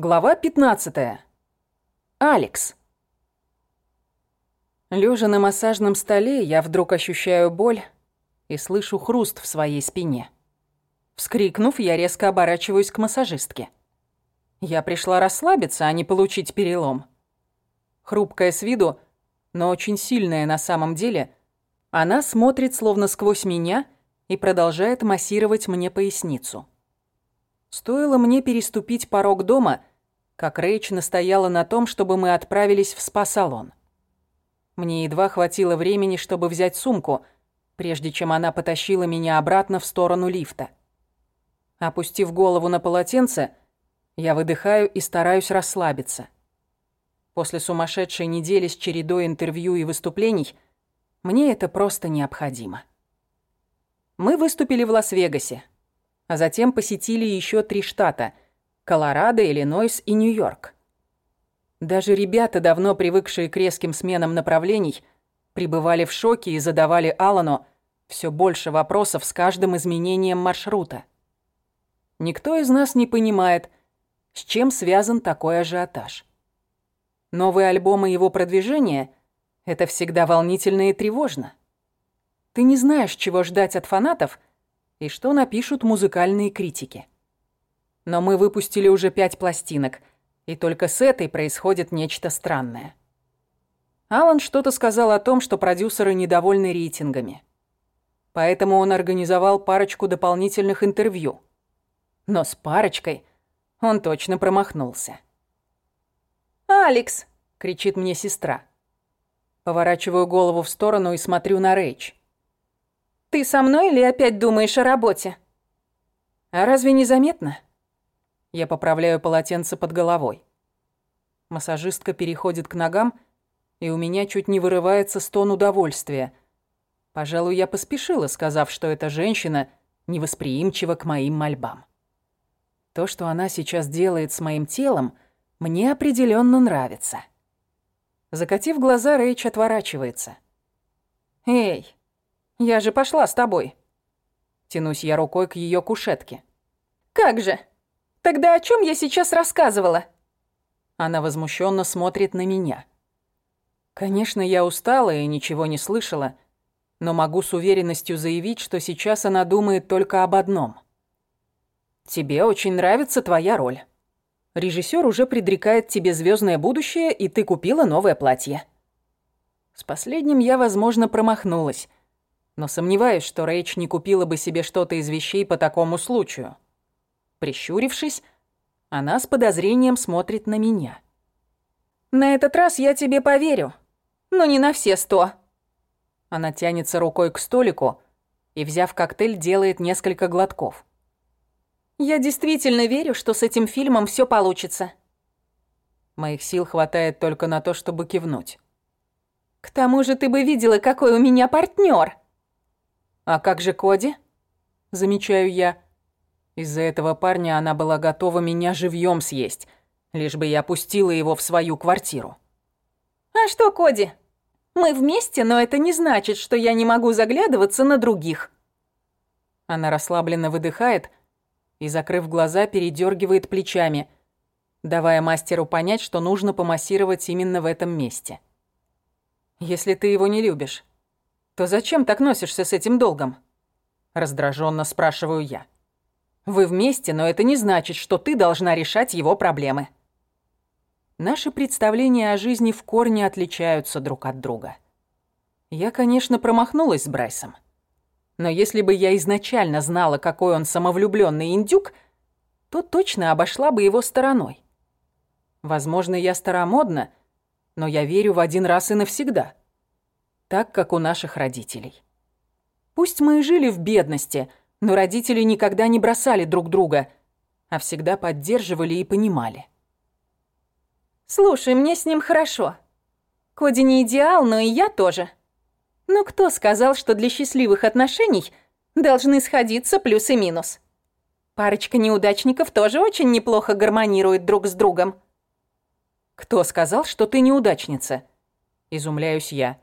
Глава 15. Алекс. Лежа на массажном столе, я вдруг ощущаю боль и слышу хруст в своей спине. Вскрикнув, я резко оборачиваюсь к массажистке. Я пришла расслабиться, а не получить перелом. Хрупкая с виду, но очень сильная на самом деле, она смотрит словно сквозь меня и продолжает массировать мне поясницу. Стоило мне переступить порог дома, как Рэйч настояла на том, чтобы мы отправились в спа-салон. Мне едва хватило времени, чтобы взять сумку, прежде чем она потащила меня обратно в сторону лифта. Опустив голову на полотенце, я выдыхаю и стараюсь расслабиться. После сумасшедшей недели с чередой интервью и выступлений мне это просто необходимо. Мы выступили в Лас-Вегасе, а затем посетили еще три штата – Колорадо, Иллинойс и Нью-Йорк. Даже ребята, давно привыкшие к резким сменам направлений, пребывали в шоке и задавали Алану все больше вопросов с каждым изменением маршрута. Никто из нас не понимает, с чем связан такой ажиотаж. Новые альбомы его продвижения – это всегда волнительно и тревожно. Ты не знаешь, чего ждать от фанатов – и что напишут музыкальные критики. Но мы выпустили уже пять пластинок, и только с этой происходит нечто странное. Алан что-то сказал о том, что продюсеры недовольны рейтингами. Поэтому он организовал парочку дополнительных интервью. Но с парочкой он точно промахнулся. «Алекс!» — кричит мне сестра. Поворачиваю голову в сторону и смотрю на Рэйч. Ты со мной или опять думаешь о работе? А разве не заметно? Я поправляю полотенце под головой. Массажистка переходит к ногам, и у меня чуть не вырывается стон удовольствия. Пожалуй, я поспешила, сказав, что эта женщина невосприимчива к моим мольбам. То, что она сейчас делает с моим телом, мне определенно нравится. Закатив глаза, Рэйч отворачивается. «Эй, я же пошла с тобой. Тянусь я рукой к ее кушетке. Как же? Тогда о чем я сейчас рассказывала? Она возмущенно смотрит на меня. Конечно, я устала и ничего не слышала, но могу с уверенностью заявить, что сейчас она думает только об одном. Тебе очень нравится твоя роль. Режиссер уже предрекает тебе звездное будущее, и ты купила новое платье. С последним я, возможно, промахнулась, но сомневаюсь, что Рэйч не купила бы себе что-то из вещей по такому случаю. Прищурившись, она с подозрением смотрит на меня. «На этот раз я тебе поверю, но не на все сто». Она тянется рукой к столику и, взяв коктейль, делает несколько глотков. «Я действительно верю, что с этим фильмом все получится». Моих сил хватает только на то, чтобы кивнуть. «К тому же ты бы видела, какой у меня партнер. «А как же Коди?» Замечаю я. Из-за этого парня она была готова меня живьем съесть, лишь бы я пустила его в свою квартиру. «А что, Коди? Мы вместе, но это не значит, что я не могу заглядываться на других». Она расслабленно выдыхает и, закрыв глаза, передергивает плечами, давая мастеру понять, что нужно помассировать именно в этом месте. «Если ты его не любишь, то зачем так носишься с этим долгом? Раздраженно спрашиваю я. Вы вместе, но это не значит, что ты должна решать его проблемы. Наши представления о жизни в корне отличаются друг от друга. Я, конечно, промахнулась с Брайсом. Но если бы я изначально знала, какой он самовлюбленный индюк, то точно обошла бы его стороной. Возможно, я старомодна, но я верю в один раз и навсегда так, как у наших родителей. Пусть мы и жили в бедности, но родители никогда не бросали друг друга, а всегда поддерживали и понимали. «Слушай, мне с ним хорошо. Коди не идеал, но и я тоже. Но кто сказал, что для счастливых отношений должны сходиться плюс и минус? Парочка неудачников тоже очень неплохо гармонирует друг с другом». «Кто сказал, что ты неудачница?» Изумляюсь я.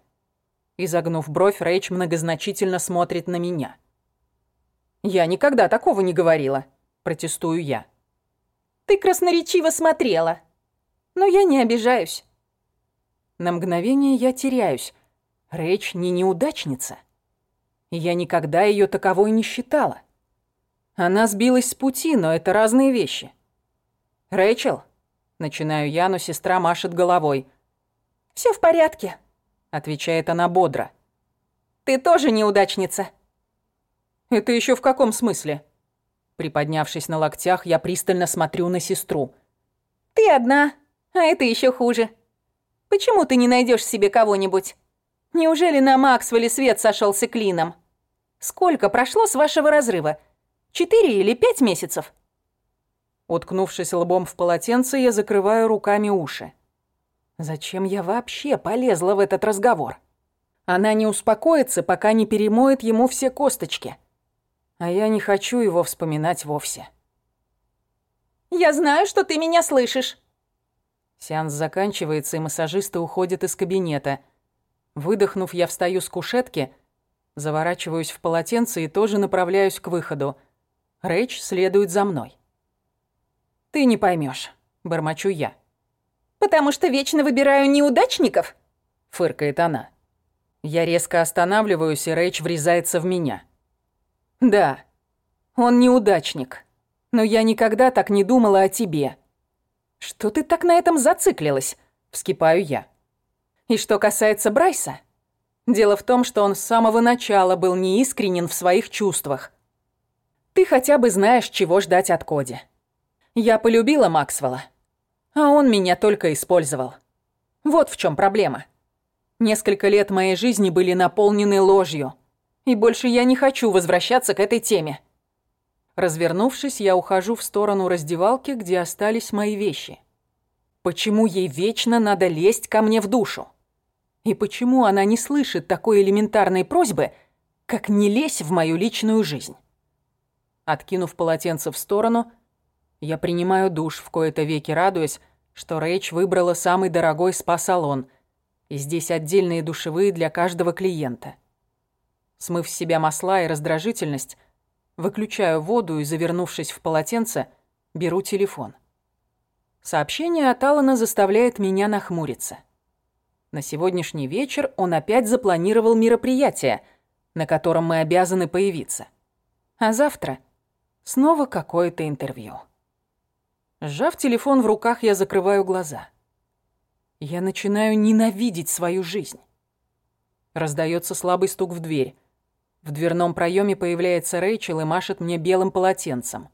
Изогнув бровь, Рэйч многозначительно смотрит на меня. «Я никогда такого не говорила», — протестую я. Ты красноречиво смотрела. Но я не обижаюсь. На мгновение я теряюсь. Речь не неудачница. Я никогда ее таковой не считала. Она сбилась с пути, но это разные вещи. «Рэйчел?» Начинаю я, но сестра машет головой. Все в порядке», — отвечает она бодро. «Ты тоже неудачница». «Это еще в каком смысле?» Приподнявшись на локтях, я пристально смотрю на сестру. «Ты одна, а это еще хуже. Почему ты не найдешь себе кого-нибудь? Неужели на Максвелле свет сошелся клином? Сколько прошло с вашего разрыва? Четыре или пять месяцев?» Уткнувшись лбом в полотенце, я закрываю руками уши. Зачем я вообще полезла в этот разговор? Она не успокоится, пока не перемоет ему все косточки. А я не хочу его вспоминать вовсе. «Я знаю, что ты меня слышишь!» Сеанс заканчивается, и массажисты уходят из кабинета. Выдохнув, я встаю с кушетки, заворачиваюсь в полотенце и тоже направляюсь к выходу. Рэйч следует за мной. «Ты не поймешь, бормочу я. «Потому что вечно выбираю неудачников?» — фыркает она. Я резко останавливаюсь, и Рэйч врезается в меня. «Да, он неудачник, но я никогда так не думала о тебе». «Что ты так на этом зациклилась?» — вскипаю я. «И что касается Брайса, дело в том, что он с самого начала был неискренен в своих чувствах. Ты хотя бы знаешь, чего ждать от Коди». Я полюбила Максвелла, а он меня только использовал. Вот в чем проблема. Несколько лет моей жизни были наполнены ложью, и больше я не хочу возвращаться к этой теме. Развернувшись, я ухожу в сторону раздевалки, где остались мои вещи. Почему ей вечно надо лезть ко мне в душу? И почему она не слышит такой элементарной просьбы, как не лезь в мою личную жизнь? Откинув полотенце в сторону, я принимаю душ, в кои-то веки радуясь, что Рэйч выбрала самый дорогой спа-салон, и здесь отдельные душевые для каждого клиента. Смыв с себя масла и раздражительность, выключаю воду и, завернувшись в полотенце, беру телефон. Сообщение от Алана заставляет меня нахмуриться. На сегодняшний вечер он опять запланировал мероприятие, на котором мы обязаны появиться. А завтра снова какое-то интервью. Сжав телефон в руках, я закрываю глаза. Я начинаю ненавидеть свою жизнь. Раздается слабый стук в дверь. В дверном проеме появляется Рэйчел и машет мне белым полотенцем.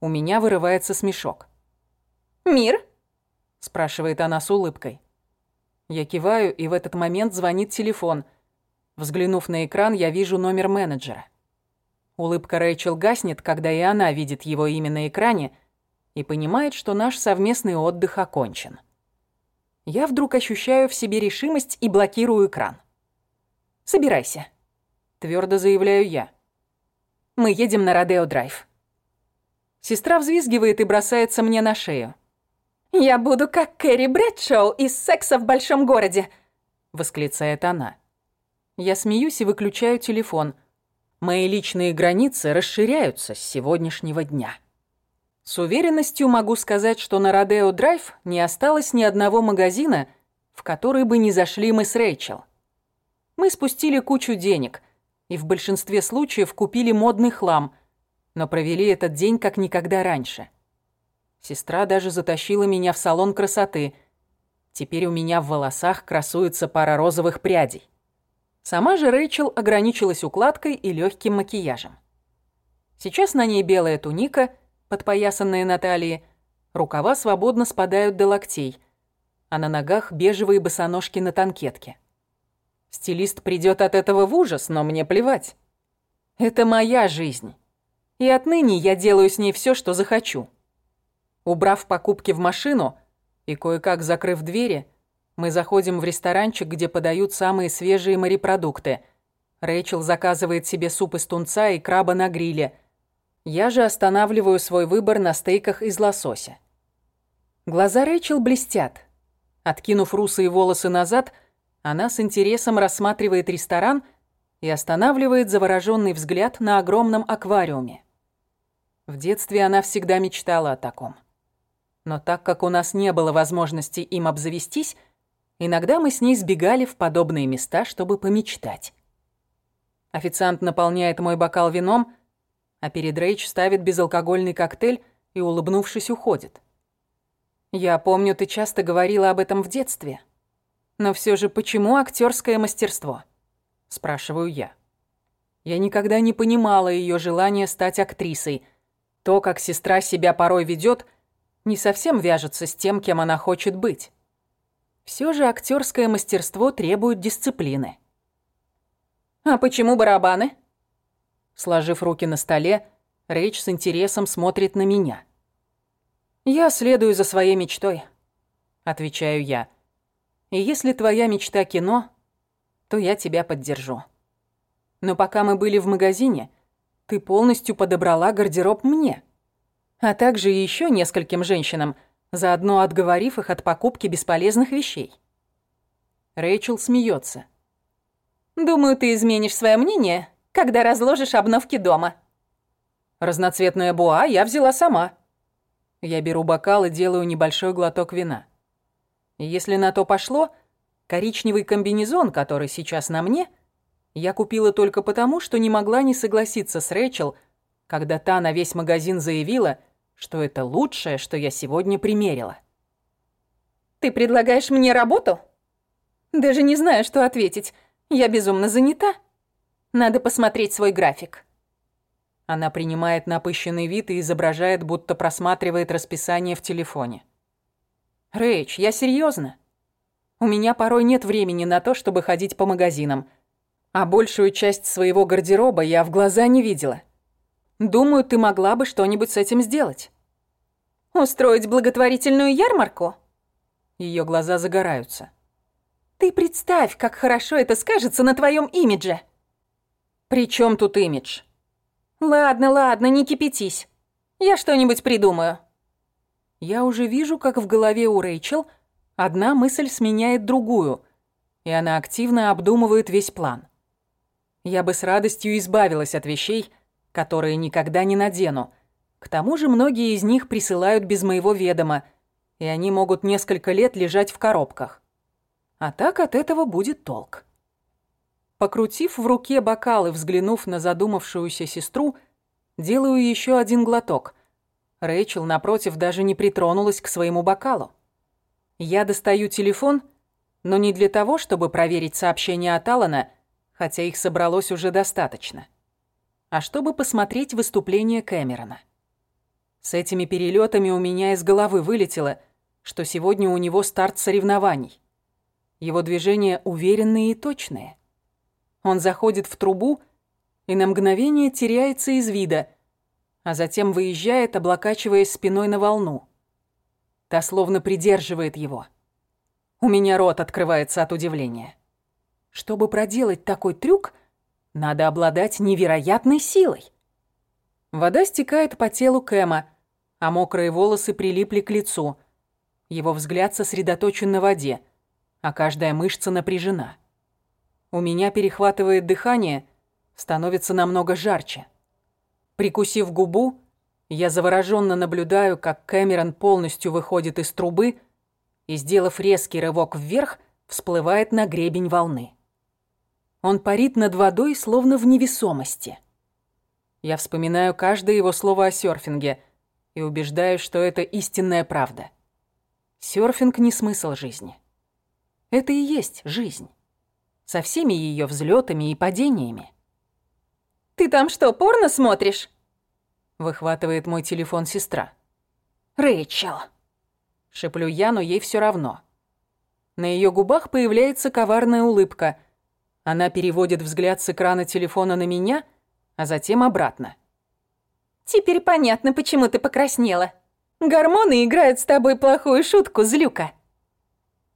У меня вырывается смешок. «Мир?» – спрашивает она с улыбкой. Я киваю, и в этот момент звонит телефон. Взглянув на экран, я вижу номер менеджера. Улыбка Рэйчел гаснет, когда и она видит его имя на экране – и понимает, что наш совместный отдых окончен. Я вдруг ощущаю в себе решимость и блокирую экран. «Собирайся», — твердо заявляю я. «Мы едем на Родео-драйв». Сестра взвизгивает и бросается мне на шею. «Я буду как Кэрри Брэдшоу из «Секса в большом городе», — восклицает она. Я смеюсь и выключаю телефон. Мои личные границы расширяются с сегодняшнего дня. С уверенностью могу сказать, что на Родео Драйв не осталось ни одного магазина, в который бы не зашли мы с Рэйчел. Мы спустили кучу денег и в большинстве случаев купили модный хлам, но провели этот день как никогда раньше. Сестра даже затащила меня в салон красоты. Теперь у меня в волосах красуется пара розовых прядей. Сама же Рэйчел ограничилась укладкой и легким макияжем. Сейчас на ней белая туника – подпоясанные на талии, рукава свободно спадают до локтей, а на ногах бежевые босоножки на танкетке. Стилист придет от этого в ужас, но мне плевать. Это моя жизнь. И отныне я делаю с ней все, что захочу. Убрав покупки в машину и кое-как закрыв двери, мы заходим в ресторанчик, где подают самые свежие морепродукты. Рэйчел заказывает себе суп из тунца и краба на гриле – я же останавливаю свой выбор на стейках из лосося. Глаза Рэйчел блестят. Откинув русые волосы назад, она с интересом рассматривает ресторан и останавливает завороженный взгляд на огромном аквариуме. В детстве она всегда мечтала о таком. Но так как у нас не было возможности им обзавестись, иногда мы с ней сбегали в подобные места, чтобы помечтать. Официант наполняет мой бокал вином, а перед Рейч ставит безалкогольный коктейль и, улыбнувшись, уходит. Я помню, ты часто говорила об этом в детстве. Но все же почему актерское мастерство? Спрашиваю я. Я никогда не понимала ее желание стать актрисой. То, как сестра себя порой ведет, не совсем вяжется с тем, кем она хочет быть. Все же актерское мастерство требует дисциплины. А почему барабаны? Сложив руки на столе, Рейч с интересом смотрит на меня. «Я следую за своей мечтой», — отвечаю я. «И если твоя мечта кино, то я тебя поддержу. Но пока мы были в магазине, ты полностью подобрала гардероб мне, а также еще нескольким женщинам, заодно отговорив их от покупки бесполезных вещей». Рэйчел смеется. «Думаю, ты изменишь свое мнение, когда разложишь обновки дома». Разноцветная буа я взяла сама. Я беру бокал и делаю небольшой глоток вина. Если на то пошло, коричневый комбинезон, который сейчас на мне, я купила только потому, что не могла не согласиться с Рэчел, когда та на весь магазин заявила, что это лучшее, что я сегодня примерила. «Ты предлагаешь мне работу?» «Даже не знаю, что ответить. Я безумно занята. Надо посмотреть свой график». Она принимает напыщенный вид и изображает, будто просматривает расписание в телефоне. «Рэйч, я серьезно. У меня порой нет времени на то, чтобы ходить по магазинам, а большую часть своего гардероба я в глаза не видела. Думаю, ты могла бы что-нибудь с этим сделать». «Устроить благотворительную ярмарку?» Ее глаза загораются. «Ты представь, как хорошо это скажется на твоем имидже!» «При чем тут имидж?» «Ладно, ладно, не кипятись. Я что-нибудь придумаю». Я уже вижу, как в голове у Рэйчел одна мысль сменяет другую, и она активно обдумывает весь план. Я бы с радостью избавилась от вещей, которые никогда не надену. К тому же многие из них присылают без моего ведома, и они могут несколько лет лежать в коробках. А так от этого будет толк. Покрутив в руке бокал и взглянув на задумавшуюся сестру, делаю еще один глоток. Рэйчел, напротив, даже не притронулась к своему бокалу. Я достаю телефон, но не для того, чтобы проверить сообщения от Алана, хотя их собралось уже достаточно, а чтобы посмотреть выступление Кэмерона. С этими перелетами у меня из головы вылетело, что сегодня у него старт соревнований. Его движения уверенные и точные. Он заходит в трубу и на мгновение теряется из вида, а затем выезжает, облокачиваясь спиной на волну. Та словно придерживает его. У меня рот открывается от удивления. Чтобы проделать такой трюк, надо обладать невероятной силой. Вода стекает по телу Кэма, а мокрые волосы прилипли к лицу. Его взгляд сосредоточен на воде, а каждая мышца напряжена. У меня перехватывает дыхание, становится намного жарче. Прикусив губу, я завороженно наблюдаю, как Кэмерон полностью выходит из трубы и, сделав резкий рывок вверх, всплывает на гребень волны. Он парит над водой, словно в невесомости. Я вспоминаю каждое его слово о серфинге и убеждаюсь, что это истинная правда. Серфинг не смысл жизни. Это и есть жизнь со всеми ее взлетами и падениями. «Ты там что, порно смотришь?» Выхватывает мой телефон сестра. «Рэйчел!» Шеплю я, но ей все равно. На ее губах появляется коварная улыбка. Она переводит взгляд с экрана телефона на меня, а затем обратно. «Теперь понятно, почему ты покраснела. Гормоны играют с тобой плохую шутку, злюка».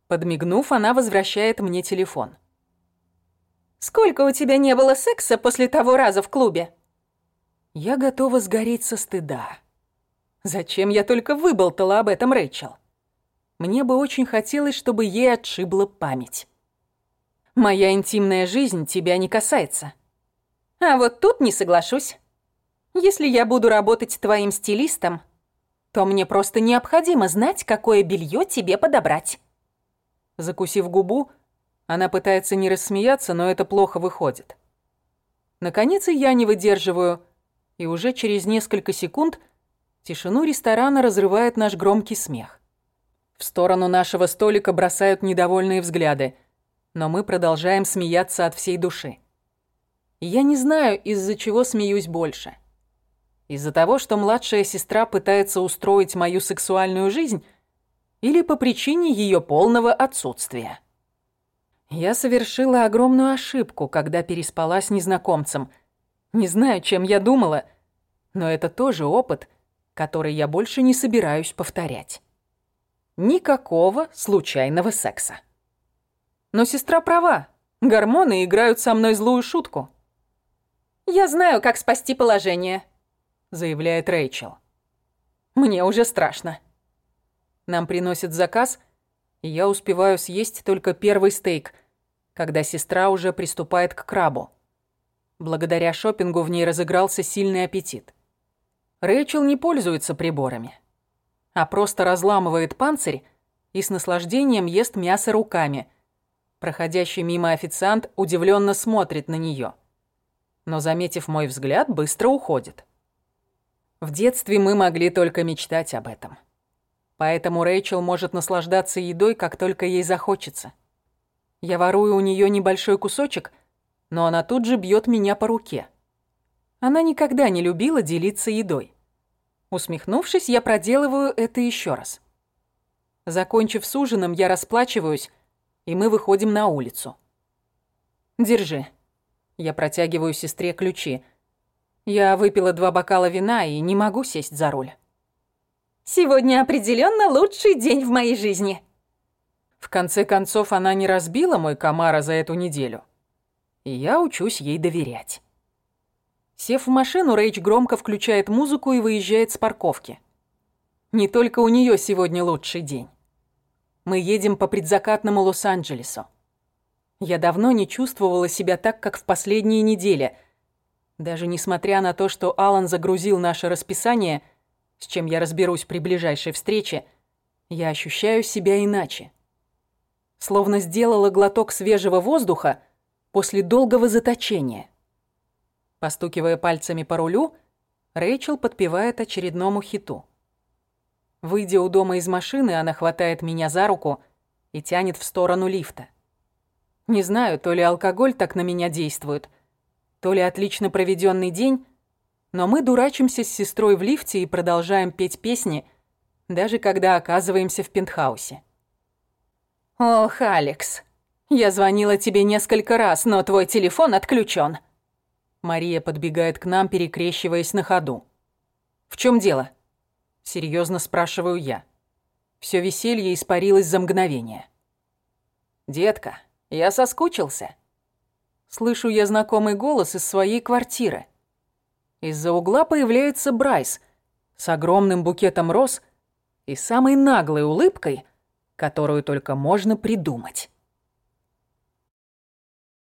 Подмигнув, она возвращает мне телефон. Сколько у тебя не было секса после того раза в клубе?» Я готова сгореть со стыда. Зачем я только выболтала об этом Рэйчел? Мне бы очень хотелось, чтобы ей отшибла память. Моя интимная жизнь тебя не касается. А вот тут не соглашусь. Если я буду работать твоим стилистом, то мне просто необходимо знать, какое белье тебе подобрать». Закусив губу, она пытается не рассмеяться, но это плохо выходит. Наконец и я не выдерживаю, и уже через несколько секунд тишину ресторана разрывает наш громкий смех. В сторону нашего столика бросают недовольные взгляды, но мы продолжаем смеяться от всей души. я не знаю, из-за чего смеюсь больше. Из-за того, что младшая сестра пытается устроить мою сексуальную жизнь, или по причине ее полного отсутствия. Я совершила огромную ошибку, когда переспала с незнакомцем. Не знаю, чем я думала, но это тоже опыт, который я больше не собираюсь повторять. Никакого случайного секса. Но сестра права. Гормоны играют со мной злую шутку. «Я знаю, как спасти положение», — заявляет Рэйчел. «Мне уже страшно». Нам приносят заказ, и я успеваю съесть только первый стейк, когда сестра уже приступает к крабу. Благодаря шопингу в ней разыгрался сильный аппетит. Рэйчел не пользуется приборами, а просто разламывает панцирь и с наслаждением ест мясо руками. Проходящий мимо официант удивленно смотрит на нее, но, заметив мой взгляд, быстро уходит. В детстве мы могли только мечтать об этом. Поэтому Рэйчел может наслаждаться едой, как только ей захочется. Я ворую у нее небольшой кусочек, но она тут же бьет меня по руке. Она никогда не любила делиться едой. Усмехнувшись, я проделываю это еще раз. Закончив с ужином, я расплачиваюсь, и мы выходим на улицу. «Держи». Я протягиваю сестре ключи. Я выпила два бокала вина и не могу сесть за руль. «Сегодня определенно лучший день в моей жизни», в конце концов, она не разбила мой комара за эту неделю. И я учусь ей доверять. Сев в машину, Рейч громко включает музыку и выезжает с парковки. Не только у нее сегодня лучший день. Мы едем по предзакатному Лос-Анджелесу. Я давно не чувствовала себя так, как в последние недели. Даже несмотря на то, что Алан загрузил наше расписание, с чем я разберусь при ближайшей встрече, я ощущаю себя иначе словно сделала глоток свежего воздуха после долгого заточения. Постукивая пальцами по рулю, Рэйчел подпевает очередному хиту. Выйдя у дома из машины, она хватает меня за руку и тянет в сторону лифта. Не знаю, то ли алкоголь так на меня действует, то ли отлично проведенный день, но мы дурачимся с сестрой в лифте и продолжаем петь песни, даже когда оказываемся в пентхаусе. «Ох, Алекс, я звонила тебе несколько раз, но твой телефон отключен. Мария подбегает к нам, перекрещиваясь на ходу. «В чем дело?» Серьезно спрашиваю я. Все веселье испарилось за мгновение. «Детка, я соскучился». Слышу я знакомый голос из своей квартиры. Из-за угла появляется Брайс с огромным букетом роз и самой наглой улыбкой – которую только можно придумать.